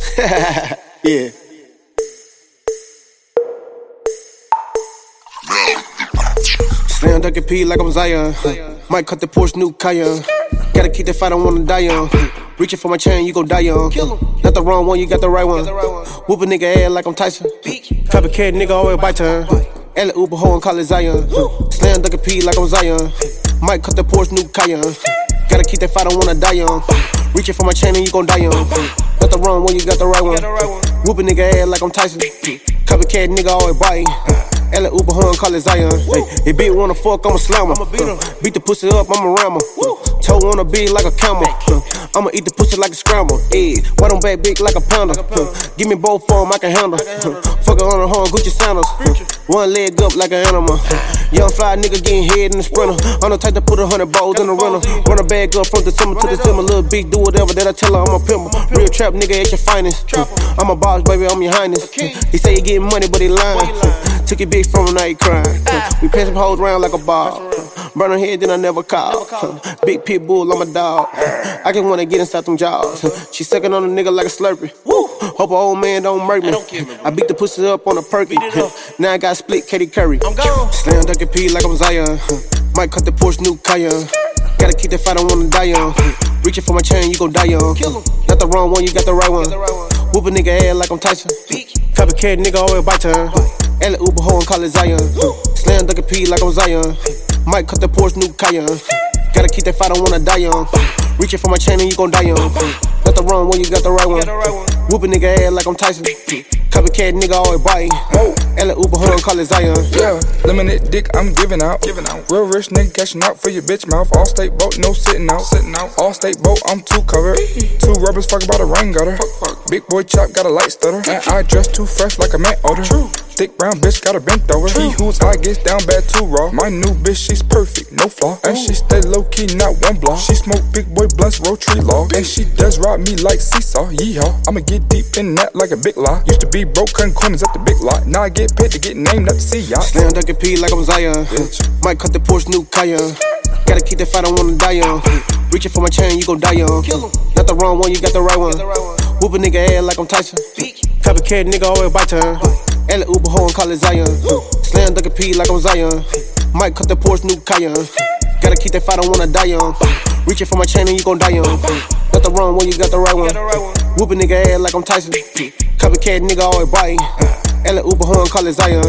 yeah. Slam dunk and pee like I'm Zion. Might cut the Porsche new Cayenne. Gotta keep that fight, I wanna die young. Reaching for my chain, you gon' die young. Not the wrong one, you got the right one. Whoop a nigga head like I'm Tyson. Copycat nigga always bite turn. Ella Uber hoe and call it Zion. Slam and pee like I'm Zion. Might cut the Porsche new Cayenne. Gotta keep that fight, I wanna die young. Reaching for my chain and you gon' die young. The wrong one, you got the right one. Whoop a nigga head like I'm Tyson. Copycat nigga always biting. Ella Uber Horn, call it Zion. Hey, if bitch wanna fuck, I'ma slam her. Uh, beat the pussy up, I'ma ram her. Uh, toe on a beat like a camel. Uh, I'ma eat the pussy like a scramble. Yeah, why don't back big like a pounder? Uh, give me both for 'em, I can handle. Uh, fuck her on the horn, Gucci sandals. Uh, one leg up like an animal. Young fly nigga getting head in the sprinter. I'm the type to put a hundred balls in the runner. Run a bag up from December to December. Little big, do whatever that I tell her. I'm a pimp. Real trap nigga at your finest. I'm a boss, baby, I'm your highness. He say he getting money, but he lying. Took it big from him, now he crying. We pass some hoes around like a ball. Burn her head, then I never call. Big pit bull, I'm a dog. I just wanna get inside them jaws. She sucking on a nigga like a slurpee. Hope a old man don't murk me. I beat the pussy up on a perky. Now I got split Katy Curry. I'm gone. Slam and pee like I'm Zion. Might cut the Porsche new Cayenne. Gotta keep that fight, I don't wanna die young. Reaching for my chain, you gon' die young. Not the wrong one, you got the right one. Whoop a nigga head like I'm Tyson. Copycat nigga always bite turn. Ella Uber hoe and call it Zion. Slam duck and pee like I'm Zion. Might cut the Porsche new Cayenne. Gotta keep that fight, I don't wanna die young. Reaching for my chain and you gon' die young. Got the wrong one, you got the right one. Whoop a nigga head like I'm Tyson. Copycat nigga always biting. Ella Uber hoe and call it Zion. Yeah, lemonade dick I'm giving out. Giving out. Real rich nigga cashing out for your bitch mouth. All state boat, no sitting out. Sitting out. All state boat, I'm too covered. Two rubbers fuck about a rain gutter. Big boy chop got a light stutter. And I dress too fresh like a man odor. Thick brown bitch got a bent over. He who's I gets down bad too raw. My new bitch, she's perfect, no flaw. And she stay low key, not one block. She smoke big boy blunts, roll tree log. And she does ride me like seesaw. Yeehaw, I'ma get deep in that like a big lie. Used to be broke, cutting corners at the big lot. Now I get paid to get named at the sea yacht. Slam duck and pee like I'm Zion. Might cut the Porsche new Cayenne. Gotta keep that fight, I wanna die young. Reaching for my chain, you gon' die young. Not the wrong one, you got the right one. Whoop a nigga head like I'm Tyson. Copycat nigga always bite turn. Ella Uber hoe and call it Zion. Slam duck and pee like I'm Zion. Might cut the Porsche new Cayenne. Gotta keep that fight, I don't wanna die young. Reaching for my chain and you gon' die young. Got the wrong one, you got the right one. Whoop a nigga head like I'm Tyson. Copycat nigga always biting. Ella Uber hoe and call it Zion.